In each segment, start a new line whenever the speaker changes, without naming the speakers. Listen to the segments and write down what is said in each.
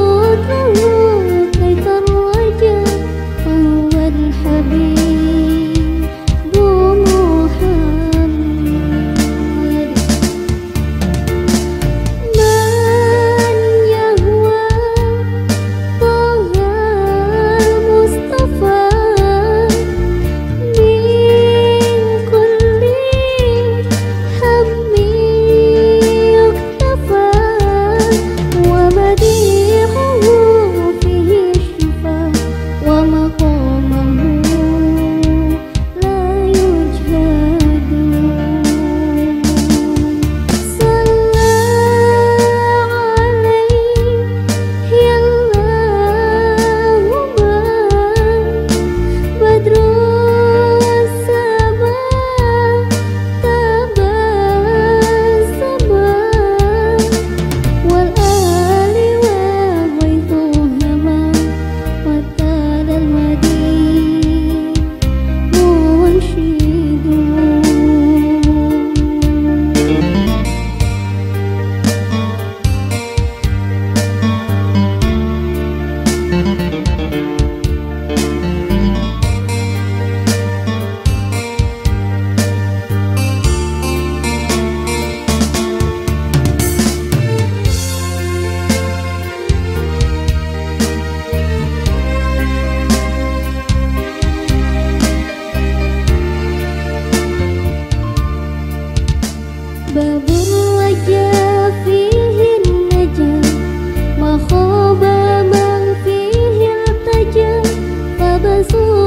不再。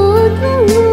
我的我。